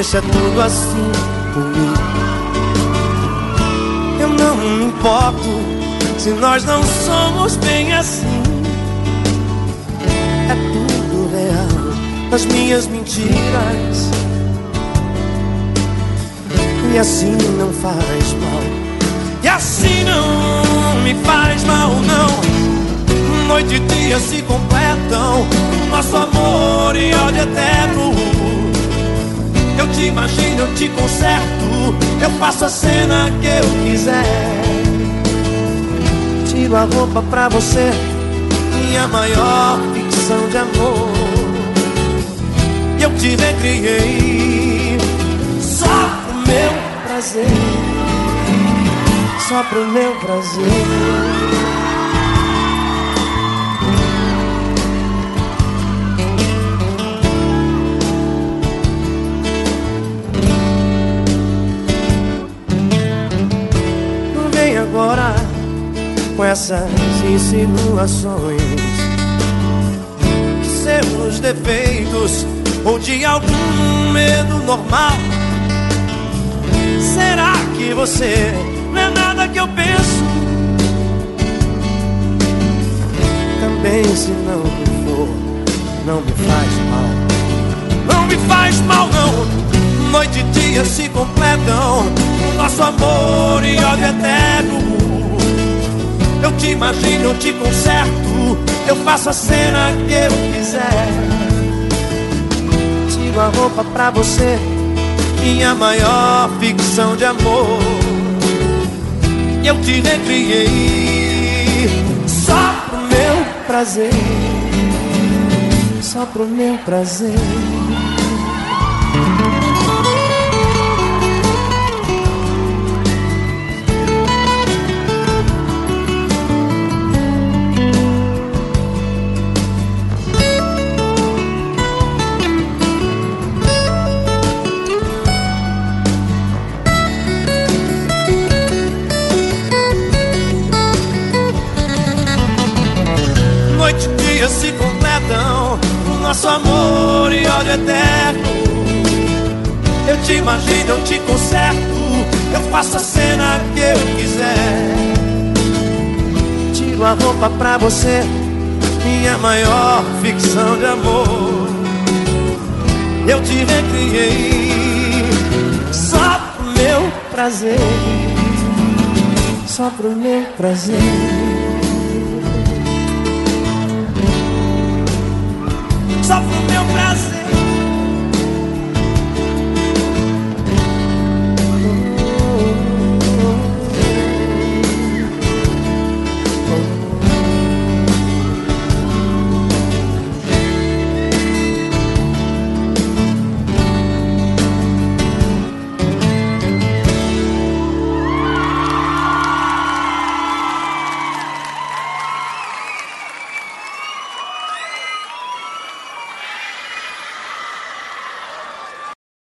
deixa tudo assim por mim. Eu não me importo se nós não somos bem assim. É tudo real, as minhas mentiras. E assim não faz mal. E assim não me faz mal, não. Noite e dia se completam. Nosso amor e ódio eterno. Te imagino, eu te conserto. Eu faço a cena que eu quiser. Tiro a roupa pra você. Minha maior ficção de amor. Eu te recriei meu prazer, só pro meu prazer. Com essas insinuações seus defeitos ou de algum medo normal Será que você não é nada que eu penso? Também se não for, não me faz mal. Não me faz mal não. Noite e dia se completam. Nosso amor e ódio eterno. Eu te imagino, eu te conserto. Eu faço a cena que eu quiser. Tiro a roupa pra você minha maior ficção de amor. Eu te recriei só pro meu prazer, só pro meu prazer. Dias se completam O nosso amor e ódio eterno. Eu te imagino, eu te conserto Eu faço a cena que eu quiser. Tiro a roupa pra você Minha maior ficção de amor. Eu te recriei Só pro meu prazer. Só pro meu prazer.